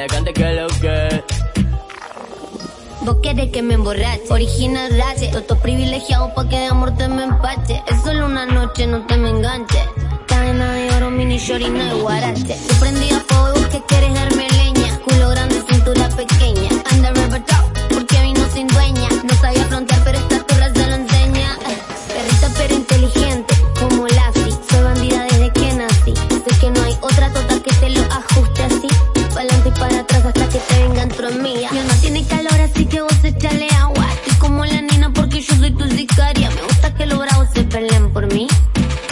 elegante que lo que. Vos querés que me emborrache, original rache, todo privilegiado pa' que de amor te me empache. Es solo una noche, no te me enganches. Cadena de oro, mini short y no de guarache. Yo prendí a fuego, que quieres vos echale agua. Estoy como la nena porque yo soy tu sicaria. Me gusta que los bravos se peleen por mí.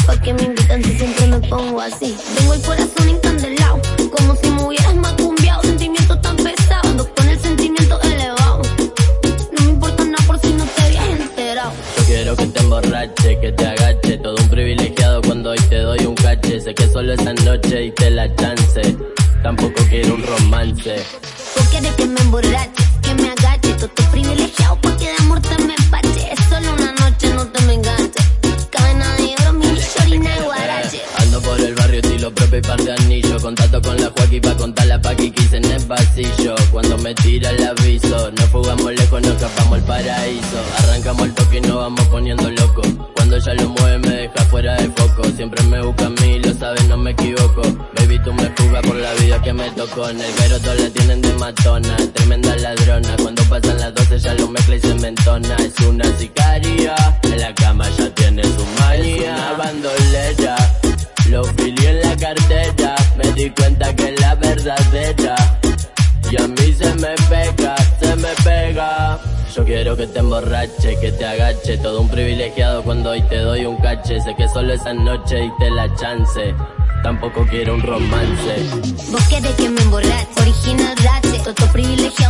Pa' que me invitan si siempre me pongo así. Tengo el corazón encandelado, como si me hubieras macumbiado. Sentimiento tan pesado, ando con el sentimiento elevado. No me importa nada por si no te habías enterado. Yo quiero que te emborrache, que te agache, todo un privilegiado cuando hoy te doy un cache. Sé que solo esa noche y te la chance, tampoco quiero un romance. Vos querés que me emborrache, que me agache, todo privilegiado porque de amor te me empache. Solo una noche, no te me enganche. Cadena de oro, mi shorina y guarache. Ando por el barrio estilo propio y par de anillo Contacto con la Joaquín pa' contar la paqui que hice en el pasillo Cuando me tira el aviso Nos fugamos lejos, nos escapamos al paraíso Arrancamos el toque y nos vamos poniendo loco Cuando ya lo mueve me deja fuera de foco Siempre me busca a mí, lo sabes, no me equivoco que me tocó. En el guero todos la tienen de matona. Tremenda ladrona. Cuando pasan las 12 ya lo mezcla y se mentona. Es una sicaria. En la cama ya tiene su manía bandolera. Lo filié en la cartera, me di cuenta que es la verdadera. Y a mí se me pega, se me pega. Yo quiero que te emborrache, que te agache, todo un privilegiado cuando hoy te doy un cache. Sé que solo esa noche y te la chance tampoco quiero un romance. Vos querés que me emborrache, original rache, todo privilegiado